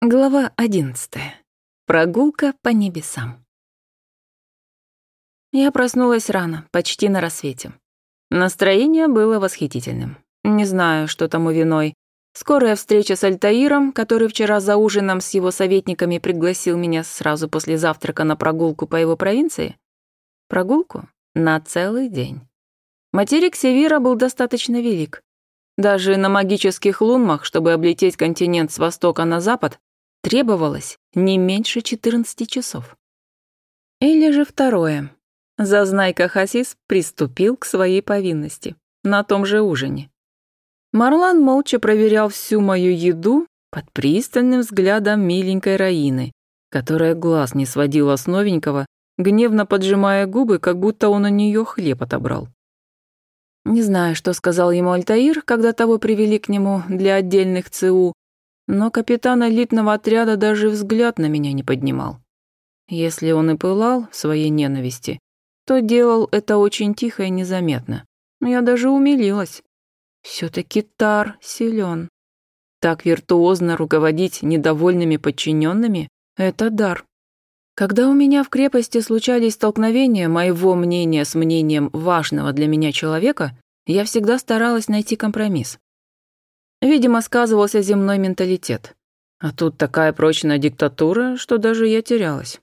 Глава 11. Прогулка по небесам. Я проснулась рано, почти на рассвете. Настроение было восхитительным. Не знаю, что тому виной. Скорая встреча с Альтаиром, который вчера за ужином с его советниками пригласил меня сразу после завтрака на прогулку по его провинции. Прогулку? На целый день. Материк Севира был достаточно велик. Даже на магических лунмах, чтобы облететь континент с востока на запад, требовалось не меньше 14 часов. Или же второе. Зазнайка Хасис приступил к своей повинности на том же ужине. Марлан молча проверял всю мою еду под пристальным взглядом миленькой Раины, которая глаз не сводила с новенького, гневно поджимая губы, как будто он у нее хлеб отобрал. Не знаю, что сказал ему Альтаир, когда того привели к нему для отдельных ЦУ, но капитан элитного отряда даже взгляд на меня не поднимал. Если он и пылал в своей ненависти, то делал это очень тихо и незаметно. Я даже умилилась. Все-таки Тар силен. Так виртуозно руководить недовольными подчиненными – это дар. Когда у меня в крепости случались столкновения моего мнения с мнением важного для меня человека, я всегда старалась найти компромисс. Видимо, сказывался земной менталитет. А тут такая прочная диктатура, что даже я терялась.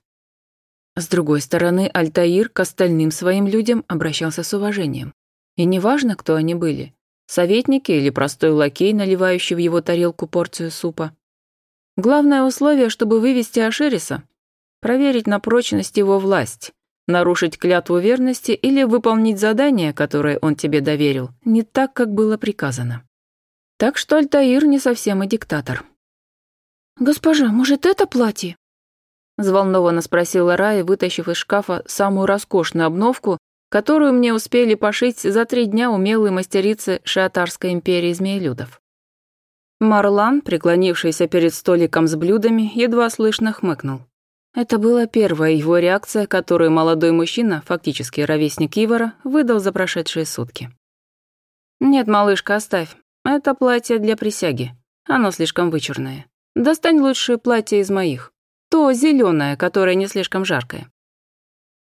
С другой стороны, Альтаир к остальным своим людям обращался с уважением. И неважно, кто они были – советники или простой лакей, наливающий в его тарелку порцию супа. Главное условие, чтобы вывести Ашериса – проверить на прочность его власть, нарушить клятву верности или выполнить задание, которое он тебе доверил, не так, как было приказано. Так что Альтаир не совсем и диктатор. «Госпожа, может, это платье?» Взволнованно спросила Рая, вытащив из шкафа самую роскошную обновку, которую мне успели пошить за три дня умелые мастерицы Шиатарской империи змеелюдов. Марлан, преклонившийся перед столиком с блюдами, едва слышно хмыкнул. Это была первая его реакция, которую молодой мужчина, фактически ровесник Ивара, выдал за прошедшие сутки. «Нет, малышка, оставь. Это платье для присяги. Оно слишком вычурное. Достань лучшее платье из моих. То зеленое, которое не слишком жаркое.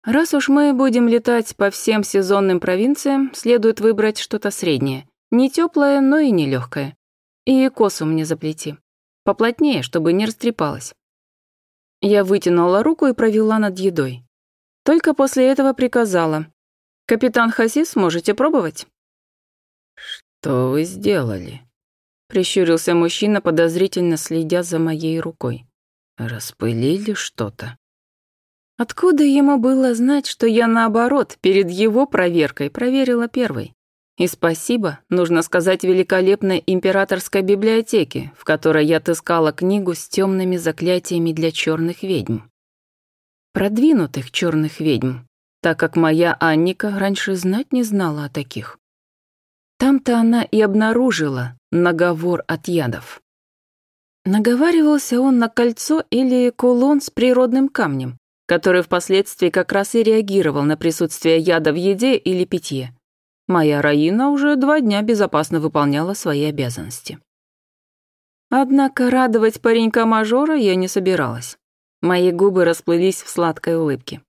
Раз уж мы будем летать по всем сезонным провинциям, следует выбрать что-то среднее. Не теплое, но и не легкое. И косу мне заплети. Поплотнее, чтобы не растрепалась. Я вытянула руку и провела над едой. Только после этого приказала. «Капитан Хасис, можете пробовать?» «Что вы сделали?» Прищурился мужчина, подозрительно следя за моей рукой. «Распылили что-то?» Откуда ему было знать, что я, наоборот, перед его проверкой проверила первой? И спасибо, нужно сказать, великолепной императорской библиотеке, в которой я отыскала книгу с темными заклятиями для черных ведьм. Продвинутых черных ведьм, так как моя Анника раньше знать не знала о таких. Там-то она и обнаружила наговор от ядов. Наговаривался он на кольцо или кулон с природным камнем, который впоследствии как раз и реагировал на присутствие яда в еде или питье. Моя Раина уже два дня безопасно выполняла свои обязанности. Однако радовать паренька-мажора я не собиралась. Мои губы расплылись в сладкой улыбке.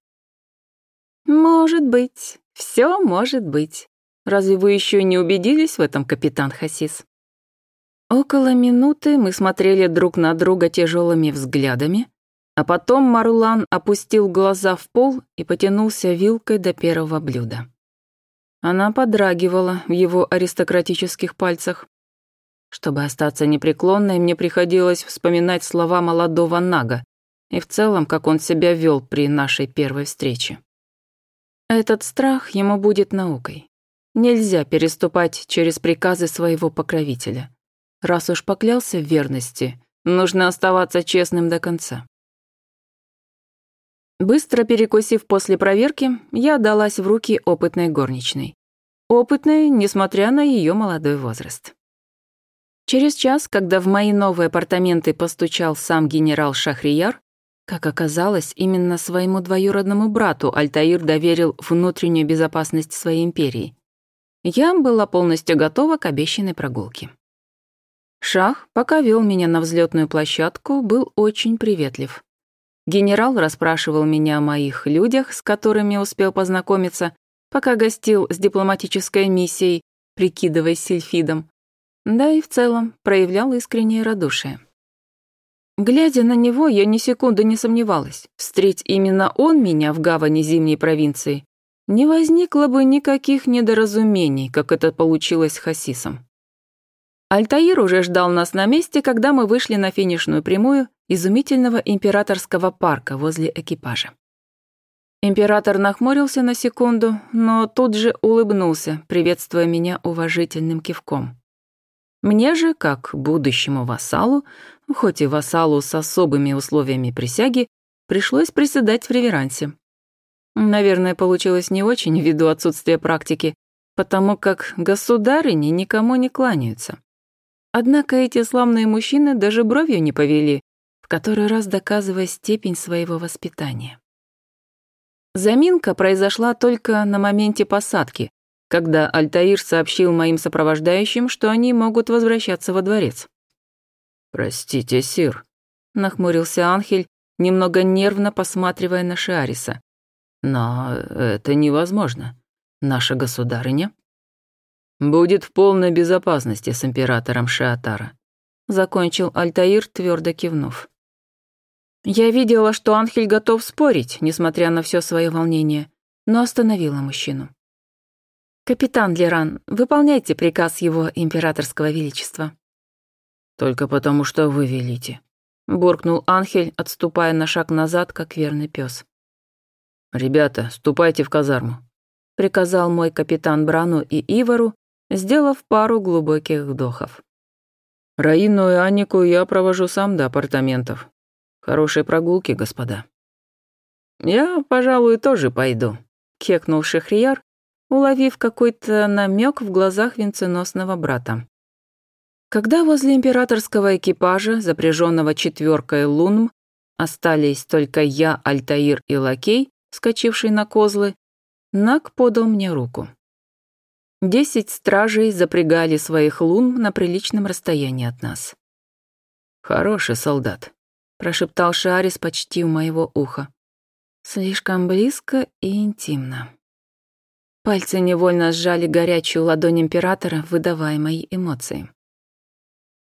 «Может быть, все может быть», Разве вы еще не убедились в этом, капитан Хасис?» Около минуты мы смотрели друг на друга тяжелыми взглядами, а потом Марлан опустил глаза в пол и потянулся вилкой до первого блюда. Она подрагивала в его аристократических пальцах. Чтобы остаться непреклонной, мне приходилось вспоминать слова молодого Нага и в целом, как он себя вел при нашей первой встрече. Этот страх ему будет наукой. Нельзя переступать через приказы своего покровителя. Раз уж поклялся в верности, нужно оставаться честным до конца. Быстро перекусив после проверки, я отдалась в руки опытной горничной. Опытной, несмотря на ее молодой возраст. Через час, когда в мои новые апартаменты постучал сам генерал Шахрияр, как оказалось, именно своему двоюродному брату Альтаир доверил внутреннюю безопасность своей империи я была полностью готова к обещанной прогулке. Шах, пока вел меня на взлетную площадку, был очень приветлив. Генерал расспрашивал меня о моих людях, с которыми успел познакомиться, пока гостил с дипломатической миссией, прикидываясь сельфидом. Да и в целом проявлял искреннее радушие. Глядя на него, я ни секунды не сомневалась. Встреть именно он меня в гавани зимней провинции, не возникло бы никаких недоразумений, как это получилось с Хасисом. Альтаир уже ждал нас на месте, когда мы вышли на финишную прямую изумительного императорского парка возле экипажа. Император нахмурился на секунду, но тут же улыбнулся, приветствуя меня уважительным кивком. Мне же, как будущему вассалу, хоть и вассалу с особыми условиями присяги, пришлось приседать в реверансе. Наверное, получилось не очень ввиду отсутствия практики, потому как государыни никому не кланяются. Однако эти славные мужчины даже бровью не повели, в который раз доказывая степень своего воспитания. Заминка произошла только на моменте посадки, когда Альтаир сообщил моим сопровождающим, что они могут возвращаться во дворец. «Простите, сир», — нахмурился Анхель, немного нервно посматривая на Шиариса. Но это невозможно. Наша государыня будет в полной безопасности с императором Шиатара», закончил Альтаир, твердо кивнув. Я видела, что Анхель готов спорить, несмотря на все свое волнение, но остановила мужчину. «Капитан Леран, выполняйте приказ его императорского величества». «Только потому, что вы велите», — буркнул Анхель, отступая на шаг назад, как верный пес. «Ребята, ступайте в казарму», — приказал мой капитан Брану и Ивару, сделав пару глубоких вдохов. «Раину и Аннику я провожу сам до апартаментов. Хорошей прогулки, господа». «Я, пожалуй, тоже пойду», — кекнул Шехрияр, уловив какой-то намек в глазах венценосного брата. Когда возле императорского экипажа, запряженного четверкой лунм, остались только я, Альтаир и Лакей, вскочивший на козлы, Нак подал мне руку. Десять стражей запрягали своих лун на приличном расстоянии от нас. «Хороший солдат», — прошептал Шарис почти у моего уха. «Слишком близко и интимно». Пальцы невольно сжали горячую ладонь императора, выдавая мои эмоции.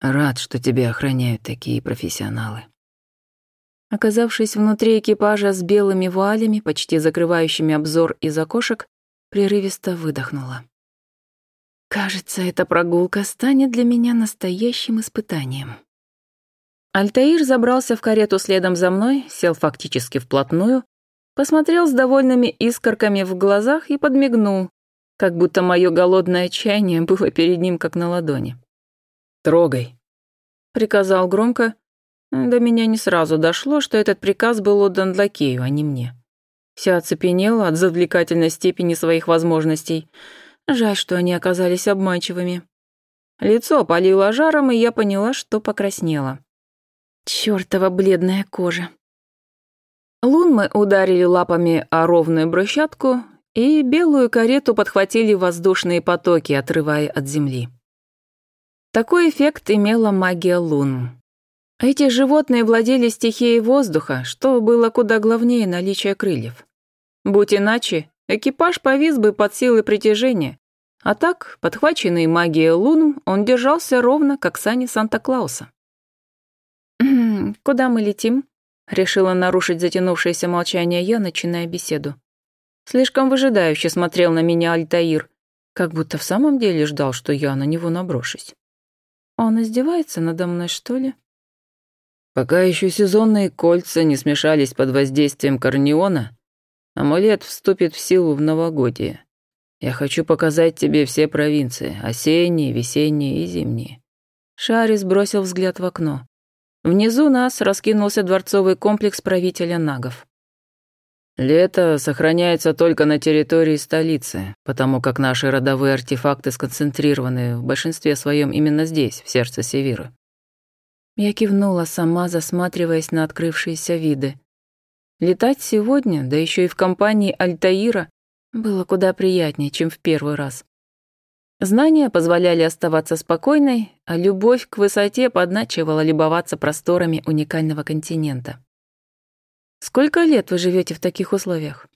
«Рад, что тебя охраняют такие профессионалы», Оказавшись внутри экипажа с белыми вуалями, почти закрывающими обзор из окошек, прерывисто выдохнула. «Кажется, эта прогулка станет для меня настоящим испытанием». Альтаир забрался в карету следом за мной, сел фактически вплотную, посмотрел с довольными искорками в глазах и подмигнул, как будто мое голодное чаяние было перед ним как на ладони. «Трогай», — приказал громко, до меня не сразу дошло, что этот приказ был отдан Длакею, а не мне. Вся оцепенела от завлекательной степени своих возможностей. Жаль, что они оказались обманчивыми. Лицо палило жаром, и я поняла, что покраснела. Чёртова бледная кожа. Лунмы ударили лапами о ровную брусчатку, и белую карету подхватили воздушные потоки, отрывая от земли. Такой эффект имела магия лун. Эти животные владели стихией воздуха, что было куда главнее наличия крыльев. Будь иначе, экипаж повис бы под силой притяжения, а так, подхваченный магией лун, он держался ровно, как сани Санта-Клауса. «Куда мы летим?» — решила нарушить затянувшееся молчание я, начиная беседу. Слишком выжидающе смотрел на меня Альтаир, как будто в самом деле ждал, что я на него наброшусь. «Он издевается надо мной, что ли?» Пока еще сезонные кольца не смешались под воздействием корнеона, амулет вступит в силу в новогодие. Я хочу показать тебе все провинции, осенние, весенние и зимние. Шарис бросил взгляд в окно. Внизу нас раскинулся дворцовый комплекс правителя нагов. Лето сохраняется только на территории столицы, потому как наши родовые артефакты сконцентрированы в большинстве своем именно здесь, в сердце Севиры. Я кивнула сама, засматриваясь на открывшиеся виды. Летать сегодня, да еще и в компании Альтаира, было куда приятнее, чем в первый раз. Знания позволяли оставаться спокойной, а любовь к высоте подначивала любоваться просторами уникального континента. «Сколько лет вы живете в таких условиях?»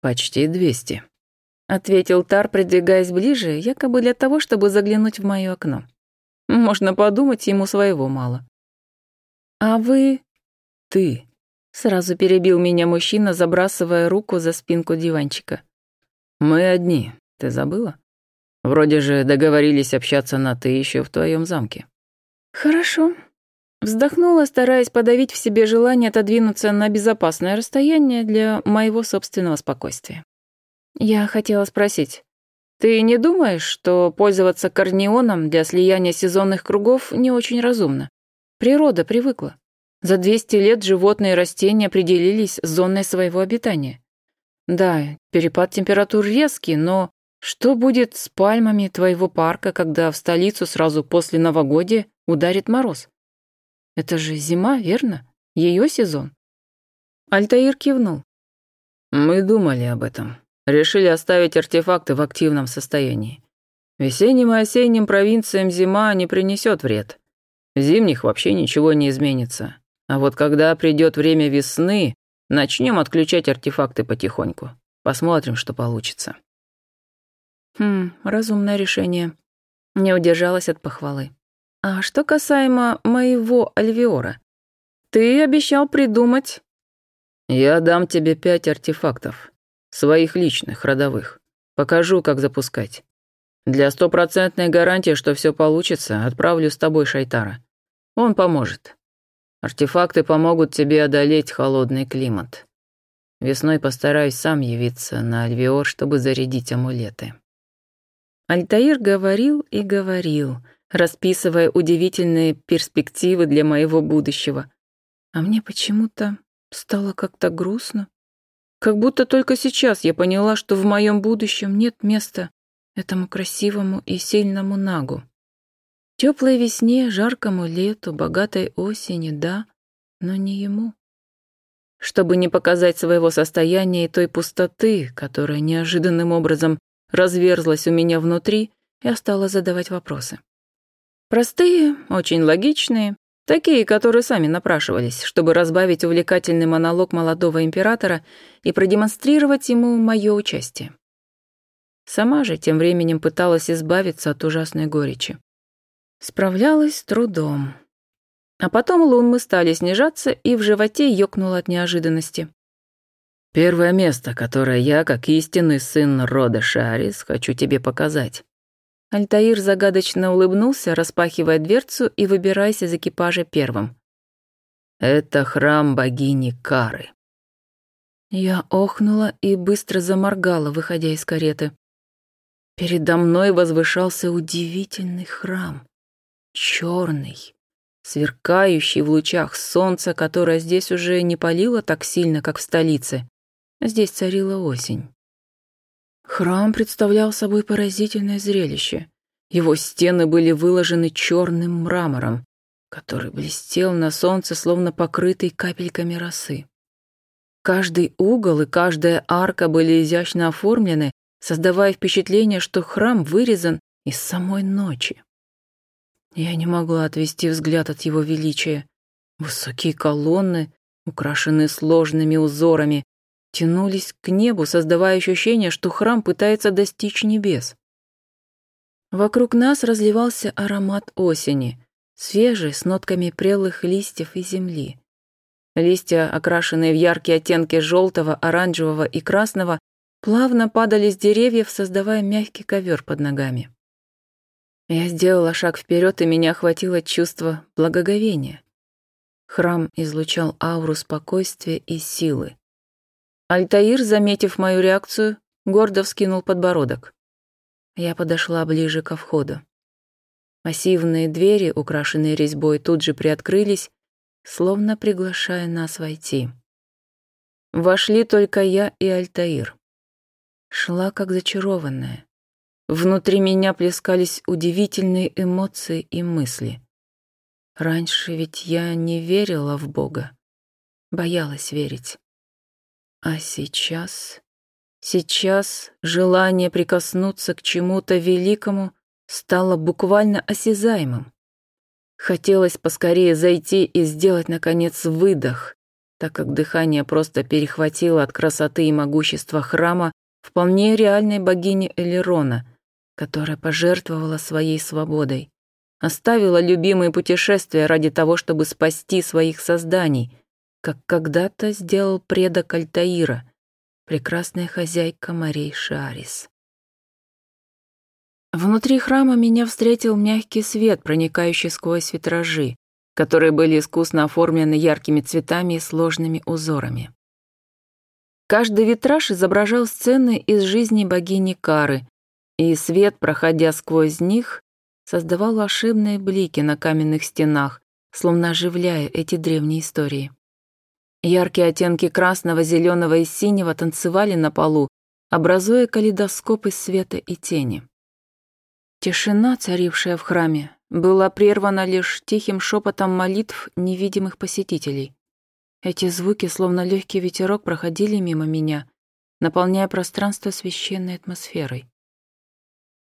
«Почти двести», — ответил Тар, придвигаясь ближе, якобы для того, чтобы заглянуть в моё окно. Можно подумать, ему своего мало. «А вы...» «Ты...» — сразу перебил меня мужчина, забрасывая руку за спинку диванчика. «Мы одни. Ты забыла? Вроде же договорились общаться на «ты» еще в твоем замке». «Хорошо». Вздохнула, стараясь подавить в себе желание отодвинуться на безопасное расстояние для моего собственного спокойствия. «Я хотела спросить, ты не думаешь, что пользоваться корнеоном для слияния сезонных кругов не очень разумно? Природа привыкла. За 200 лет животные и растения определились с зоной своего обитания. Да, перепад температур резкий, но что будет с пальмами твоего парка, когда в столицу сразу после новогодия ударит мороз? Это же зима, верно? Ее сезон. Альтаир кивнул. Мы думали об этом. Решили оставить артефакты в активном состоянии. Весенним и осенним провинциям зима не принесет вред. В зимних вообще ничего не изменится. А вот когда придет время весны, начнем отключать артефакты потихоньку. Посмотрим, что получится. Хм, разумное решение. Не удержалась от похвалы. А что касаемо моего Альвиора? Ты обещал придумать... Я дам тебе пять артефактов. Своих личных, родовых. Покажу, как запускать. Для стопроцентной гарантии, что все получится, отправлю с тобой Шайтара. Он поможет. Артефакты помогут тебе одолеть холодный климат. Весной постараюсь сам явиться на Альвиор, чтобы зарядить амулеты». Альтаир говорил и говорил, расписывая удивительные перспективы для моего будущего. А мне почему-то стало как-то грустно. Как будто только сейчас я поняла, что в моем будущем нет места этому красивому и сильному нагу. Теплой весне, жаркому лету, богатой осени, да, но не ему. Чтобы не показать своего состояния и той пустоты, которая неожиданным образом разверзлась у меня внутри, я стала задавать вопросы. Простые, очень логичные Такие, которые сами напрашивались, чтобы разбавить увлекательный монолог молодого императора и продемонстрировать ему мое участие. Сама же тем временем пыталась избавиться от ужасной горечи. Справлялась трудом. А потом лунмы стали снижаться, и в животе ёкнуло от неожиданности. «Первое место, которое я, как истинный сын рода Шарис, хочу тебе показать. Альтаир загадочно улыбнулся, распахивая дверцу и выбираясь из экипажа первым. «Это храм богини Кары». Я охнула и быстро заморгала, выходя из кареты. Передо мной возвышался удивительный храм. Черный, сверкающий в лучах солнца, которое здесь уже не палило так сильно, как в столице. Здесь царила осень. Храм представлял собой поразительное зрелище. Его стены были выложены черным мрамором, который блестел на солнце, словно покрытый капельками росы. Каждый угол и каждая арка были изящно оформлены, создавая впечатление, что храм вырезан из самой ночи. Я не могла отвести взгляд от его величия. Высокие колонны, украшенные сложными узорами, тянулись к небу, создавая ощущение, что храм пытается достичь небес. Вокруг нас разливался аромат осени, свежий, с нотками прелых листьев и земли. Листья, окрашенные в яркие оттенки желтого, оранжевого и красного, плавно падали с деревьев, создавая мягкий ковер под ногами. Я сделала шаг вперед, и меня охватило чувство благоговения. Храм излучал ауру спокойствия и силы. Альтаир, заметив мою реакцию, гордо вскинул подбородок. Я подошла ближе ко входу. Массивные двери, украшенные резьбой, тут же приоткрылись, словно приглашая нас войти. Вошли только я и Альтаир. Шла как зачарованная. Внутри меня плескались удивительные эмоции и мысли. Раньше ведь я не верила в Бога. Боялась верить. А сейчас... Сейчас желание прикоснуться к чему-то великому стало буквально осязаемым. Хотелось поскорее зайти и сделать, наконец, выдох, так как дыхание просто перехватило от красоты и могущества храма вполне реальной богини Элерона, которая пожертвовала своей свободой, оставила любимые путешествия ради того, чтобы спасти своих созданий — как когда-то сделал предок Альтаира, прекрасная хозяйка морей Шарис. Внутри храма меня встретил мягкий свет, проникающий сквозь витражи, которые были искусно оформлены яркими цветами и сложными узорами. Каждый витраж изображал сцены из жизни богини Кары, и свет, проходя сквозь них, создавал волшебные блики на каменных стенах, словно оживляя эти древние истории. Яркие оттенки красного, зеленого и синего танцевали на полу, образуя калейдоскоп из света и тени. Тишина, царившая в храме, была прервана лишь тихим шепотом молитв невидимых посетителей. Эти звуки, словно легкий ветерок, проходили мимо меня, наполняя пространство священной атмосферой.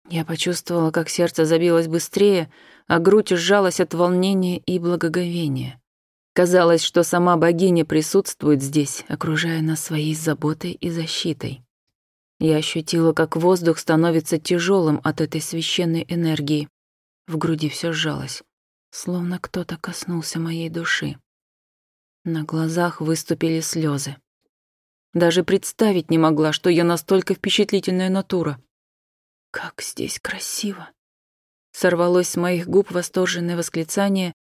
Я почувствовала, как сердце забилось быстрее, а грудь сжалась от волнения и благоговения. Казалось, что сама богиня присутствует здесь, окружая нас своей заботой и защитой. Я ощутила, как воздух становится тяжелым от этой священной энергии. В груди все сжалось, словно кто-то коснулся моей души. На глазах выступили слезы. Даже представить не могла, что я настолько впечатлительная натура. «Как здесь красиво!» Сорвалось с моих губ восторженное восклицание,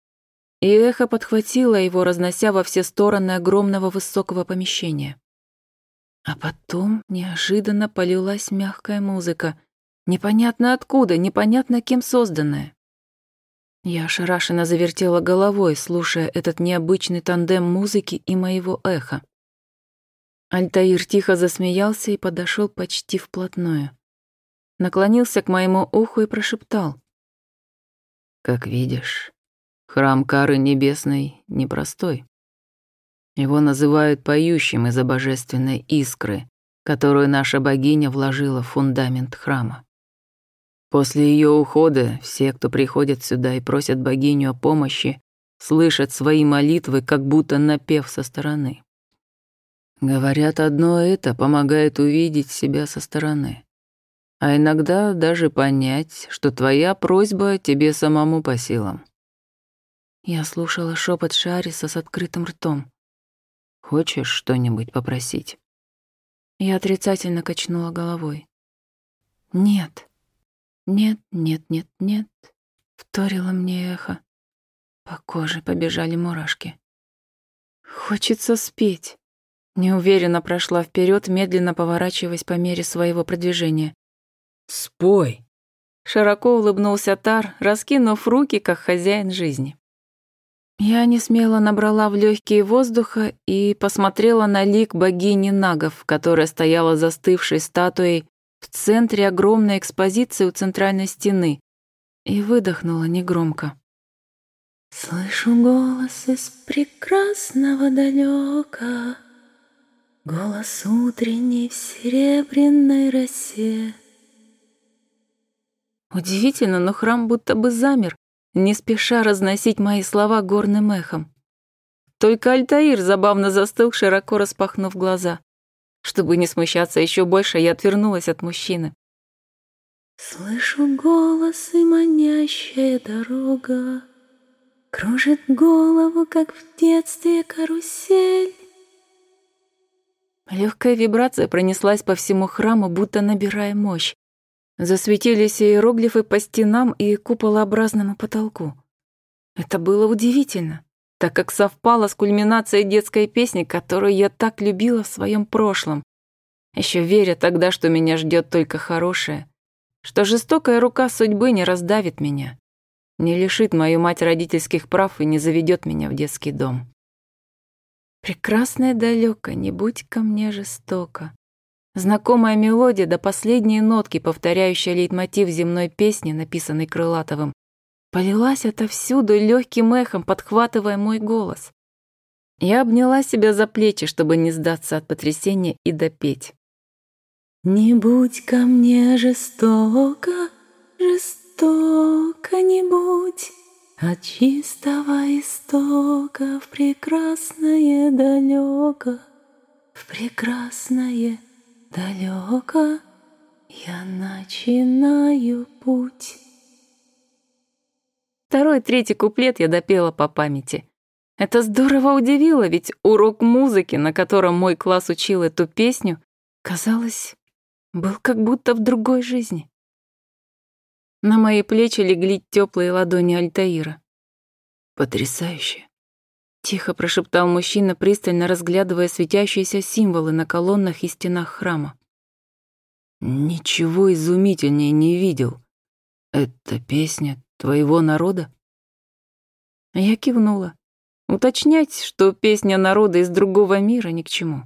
и эхо подхватило его, разнося во все стороны огромного высокого помещения. А потом неожиданно полилась мягкая музыка, непонятно откуда, непонятно кем созданная. Я ошарашенно завертела головой, слушая этот необычный тандем музыки и моего эха. Альтаир тихо засмеялся и подошел почти вплотную. Наклонился к моему уху и прошептал. «Как видишь, Храм Кары Небесной непростой. Его называют поющим из-за божественной искры, которую наша богиня вложила в фундамент храма. После ее ухода все, кто приходят сюда и просят богиню о помощи, слышат свои молитвы, как будто напев со стороны. Говорят, одно это помогает увидеть себя со стороны. А иногда даже понять, что твоя просьба тебе самому по силам. Я слушала шепот Шариса с открытым ртом. «Хочешь что-нибудь попросить?» Я отрицательно качнула головой. «Нет. Нет, нет, нет, нет», — вторило мне эхо. По коже побежали мурашки. «Хочется спеть». Неуверенно прошла вперед, медленно поворачиваясь по мере своего продвижения. «Спой!» Широко улыбнулся Тар, раскинув руки, как хозяин жизни. Я не смело набрала в легкие воздуха и посмотрела на лик богини Нагов, которая стояла застывшей статуей в центре огромной экспозиции у центральной стены, и выдохнула негромко. Слышу голос из прекрасного далека, Голос утренний в серебряной росе. Удивительно, но храм будто бы замер, не спеша разносить мои слова горным эхом. Только Альтаир забавно застыл, широко распахнув глаза. Чтобы не смущаться еще больше, я отвернулась от мужчины. Слышу голос и манящая дорога Кружит голову, как в детстве карусель. Легкая вибрация пронеслась по всему храму, будто набирая мощь. Засветились иероглифы по стенам и куполообразному потолку. Это было удивительно, так как совпало с кульминацией детской песни, которую я так любила в своем прошлом. Еще веря тогда, что меня ждет только хорошее, что жестокая рука судьбы не раздавит меня, не лишит мою мать родительских прав и не заведет меня в детский дом. Прекрасная далека, не будь ко мне жестока. Знакомая мелодия до последней нотки, повторяющая лейтмотив земной песни, написанной Крылатовым, полилась отовсюду легким эхом, подхватывая мой голос. Я обняла себя за плечи, чтобы не сдаться от потрясения и допеть. «Не будь ко мне жестоко, жестоко не будь, От чистого истока в прекрасное далеко, в прекрасное далеко» далеко я начинаю путь. Второй-третий куплет я допела по памяти. Это здорово удивило, ведь урок музыки, на котором мой класс учил эту песню, казалось, был как будто в другой жизни. На мои плечи легли теплые ладони Альтаира. «Потрясающе!» Тихо прошептал мужчина, пристально разглядывая светящиеся символы на колоннах и стенах храма. «Ничего изумительнее не видел. Это песня твоего народа?» Я кивнула. Уточнять, что песня народа из другого мира, ни к чему.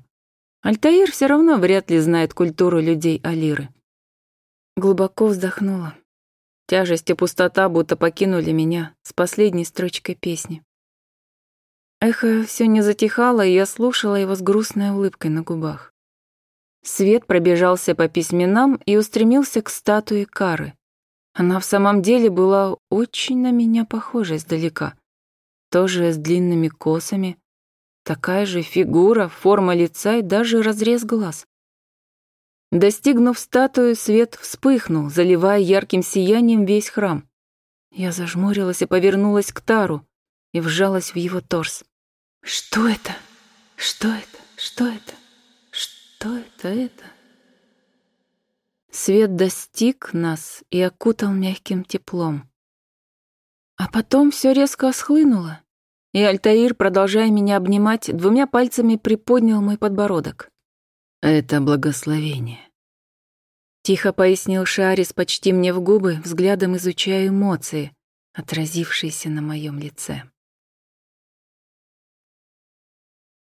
Альтаир все равно вряд ли знает культуру людей Алиры. Глубоко вздохнула. Тяжесть и пустота будто покинули меня с последней строчкой песни. Эхо все не затихало, и я слушала его с грустной улыбкой на губах. Свет пробежался по письменам и устремился к статуе Кары. Она в самом деле была очень на меня похожа издалека. Тоже с длинными косами. Такая же фигура, форма лица и даже разрез глаз. Достигнув статуи, свет вспыхнул, заливая ярким сиянием весь храм. Я зажмурилась и повернулась к Тару и вжалась в его торс. Что это? Что это? Что это? Что это это? Свет достиг нас и окутал мягким теплом. А потом все резко схлынуло, и Альтаир, продолжая меня обнимать, двумя пальцами приподнял мой подбородок. «Это благословение», — тихо пояснил Шарис почти мне в губы, взглядом изучая эмоции, отразившиеся на моем лице.